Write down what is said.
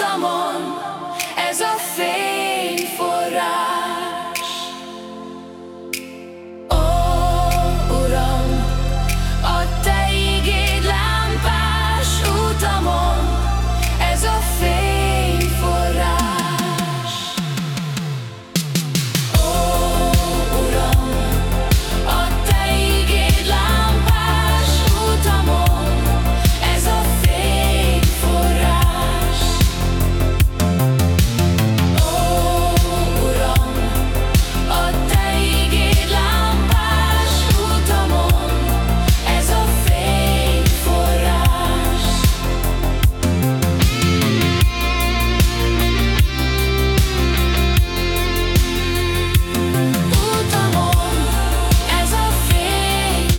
someone